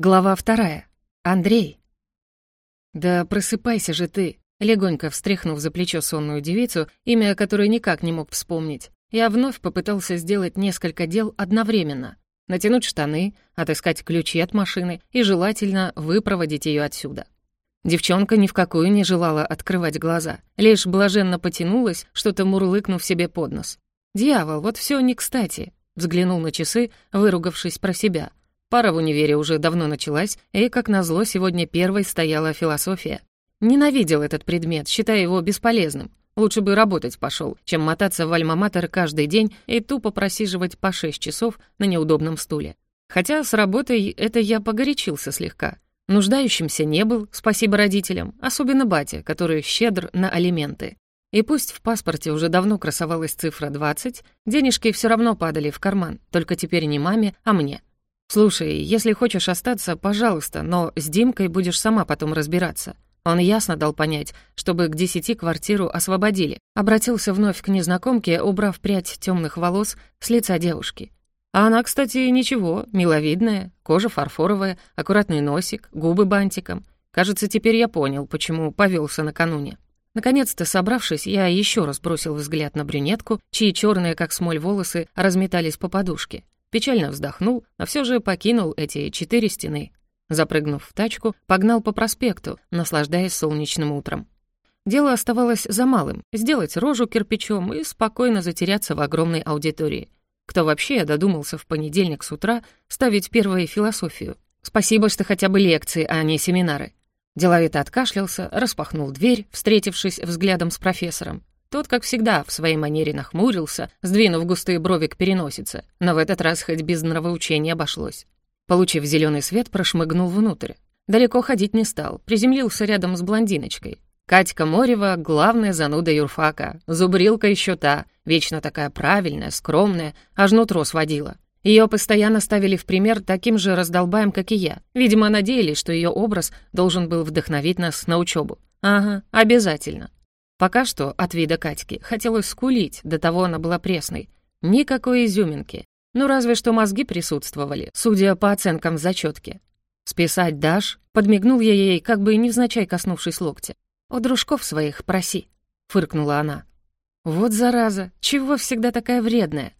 Глава вторая. Андрей. «Да просыпайся же ты!» Легонько встряхнув за плечо сонную девицу, имя которой никак не мог вспомнить, я вновь попытался сделать несколько дел одновременно. Натянуть штаны, отыскать ключи от машины и, желательно, выпроводить ее отсюда. Девчонка ни в какую не желала открывать глаза, лишь блаженно потянулась, что-то мурлыкнув себе под нос. «Дьявол, вот все не кстати!» Взглянул на часы, выругавшись про себя. Пара в универе уже давно началась, и, как назло, сегодня первой стояла философия. Ненавидел этот предмет, считая его бесполезным. Лучше бы работать пошел, чем мотаться в альма-матер каждый день и тупо просиживать по 6 часов на неудобном стуле. Хотя с работой это я погорячился слегка. Нуждающимся не был, спасибо родителям, особенно батя, который щедр на алименты. И пусть в паспорте уже давно красовалась цифра 20, денежки все равно падали в карман, только теперь не маме, а мне. «Слушай, если хочешь остаться, пожалуйста, но с Димкой будешь сама потом разбираться». Он ясно дал понять, чтобы к десяти квартиру освободили. Обратился вновь к незнакомке, убрав прядь темных волос с лица девушки. А она, кстати, ничего, миловидная, кожа фарфоровая, аккуратный носик, губы бантиком. Кажется, теперь я понял, почему повелся накануне. Наконец-то, собравшись, я еще раз бросил взгляд на брюнетку, чьи черные, как смоль, волосы разметались по подушке. Печально вздохнул, но все же покинул эти четыре стены. Запрыгнув в тачку, погнал по проспекту, наслаждаясь солнечным утром. Дело оставалось за малым — сделать рожу кирпичом и спокойно затеряться в огромной аудитории. Кто вообще додумался в понедельник с утра ставить первую философию? Спасибо, что хотя бы лекции, а не семинары. Деловито откашлялся, распахнул дверь, встретившись взглядом с профессором. Тот, как всегда, в своей манере нахмурился, сдвинув густые брови к переносице, но в этот раз хоть без нравоучения обошлось. Получив зеленый свет, прошмыгнул внутрь. Далеко ходить не стал, приземлился рядом с блондиночкой. Катька Морева — главная зануда юрфака, зубрилка еще та, вечно такая правильная, скромная, аж нутро сводила. Ее постоянно ставили в пример таким же раздолбаем, как и я. Видимо, надеялись, что ее образ должен был вдохновить нас на учебу. Ага, обязательно. Пока что от вида Катьки хотелось скулить, до того она была пресной. Никакой изюминки. Ну, разве что мозги присутствовали, судя по оценкам в. «Списать дашь?» — подмигнул я ей, как бы невзначай коснувшись локтя. «У дружков своих проси», — фыркнула она. «Вот зараза, чего всегда такая вредная?»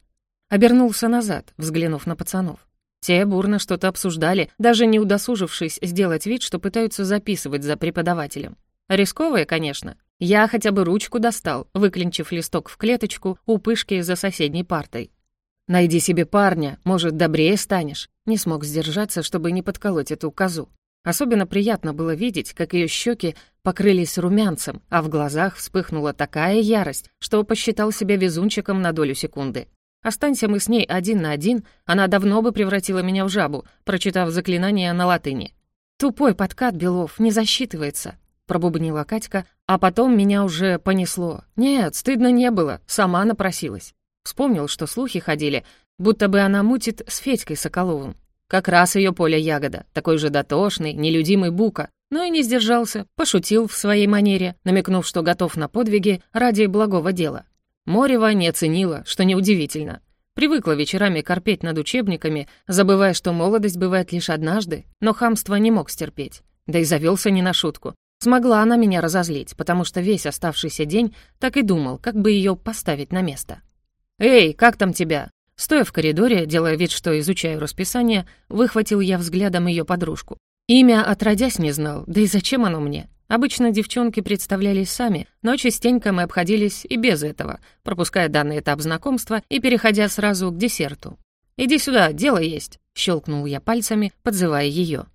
Обернулся назад, взглянув на пацанов. Те бурно что-то обсуждали, даже не удосужившись сделать вид, что пытаются записывать за преподавателем. Рисковые, конечно, я хотя бы ручку достал, выклинчив листок в клеточку у пышки за соседней партой. «Найди себе парня, может, добрее станешь». Не смог сдержаться, чтобы не подколоть эту козу. Особенно приятно было видеть, как ее щеки покрылись румянцем, а в глазах вспыхнула такая ярость, что посчитал себя везунчиком на долю секунды. Останься мы с ней один на один, она давно бы превратила меня в жабу, прочитав заклинание на латыни. Тупой подкат Белов не засчитывается пробубнила Катька, а потом меня уже понесло. Нет, стыдно не было, сама напросилась. Вспомнил, что слухи ходили, будто бы она мутит с Федькой Соколовым. Как раз ее поле ягода, такой же дотошный, нелюдимый бука. Но и не сдержался, пошутил в своей манере, намекнув, что готов на подвиги ради благого дела. Морева не оценила, что неудивительно. Привыкла вечерами корпеть над учебниками, забывая, что молодость бывает лишь однажды, но хамство не мог стерпеть. Да и завелся не на шутку. Смогла она меня разозлить, потому что весь оставшийся день так и думал, как бы ее поставить на место. «Эй, как там тебя?» Стоя в коридоре, делая вид, что изучаю расписание, выхватил я взглядом ее подружку. Имя отродясь не знал, да и зачем оно мне? Обычно девчонки представлялись сами, но частенько мы обходились и без этого, пропуская данный этап знакомства и переходя сразу к десерту. «Иди сюда, дело есть», — щелкнул я пальцами, подзывая ее.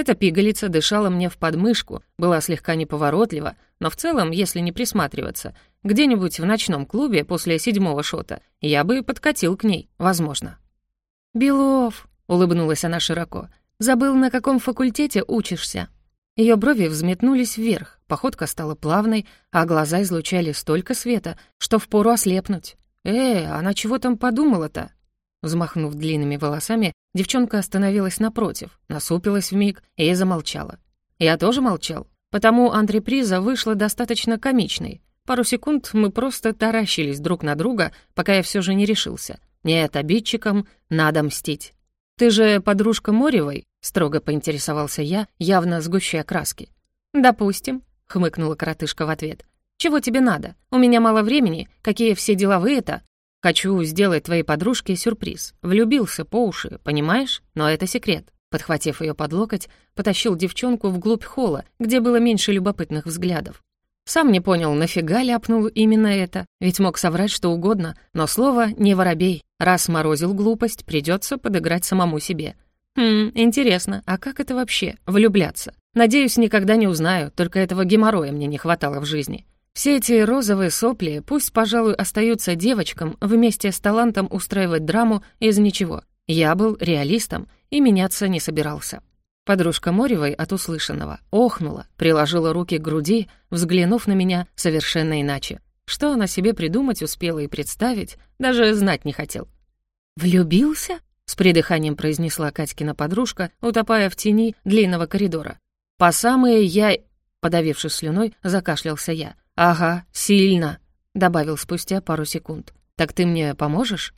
Эта пигалица дышала мне в подмышку, была слегка неповоротлива, но в целом, если не присматриваться, где-нибудь в ночном клубе после седьмого шота я бы подкатил к ней, возможно. «Белов», — улыбнулась она широко, — «забыл, на каком факультете учишься?» Ее брови взметнулись вверх, походка стала плавной, а глаза излучали столько света, что впору ослепнуть. «Э, она чего там подумала-то?» Взмахнув длинными волосами, девчонка остановилась напротив, насупилась вмиг и замолчала. Я тоже молчал, потому антреприза вышла достаточно комичной. Пару секунд мы просто таращились друг на друга, пока я все же не решился. Нет, обидчикам надо мстить. «Ты же подружка Моревой?» — строго поинтересовался я, явно сгущая краски. «Допустим», — хмыкнула коротышка в ответ. «Чего тебе надо? У меня мало времени. Какие все деловые-то? Хочу сделать твоей подружке сюрприз. Влюбился по уши, понимаешь? Но это секрет». Подхватив ее под локоть, потащил девчонку вглубь холла, где было меньше любопытных взглядов. Сам не понял, нафига ляпнул именно это, ведь мог соврать что угодно, но слово «не воробей». Раз морозил глупость, придется подыграть самому себе. Хм, интересно, а как это вообще, влюбляться? Надеюсь, никогда не узнаю, только этого геморроя мне не хватало в жизни. Все эти розовые сопли пусть, пожалуй, остаются девочкам вместе с талантом устраивать драму из ничего. Я был реалистом и меняться не собирался. Подружка Моревой от услышанного охнула, приложила руки к груди, взглянув на меня совершенно иначе. Что она себе придумать успела и представить, даже знать не хотел. «Влюбился?» — с придыханием произнесла Катькина подружка, утопая в тени длинного коридора. «По самые я...» — подавившись слюной, закашлялся я. «Ага, сильно», — добавил спустя пару секунд. «Так ты мне поможешь?»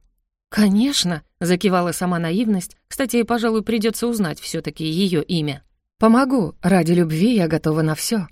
«Конечно!» — закивала сама наивность. «Кстати, пожалуй, придется узнать все таки ее имя». «Помогу. Ради любви я готова на все.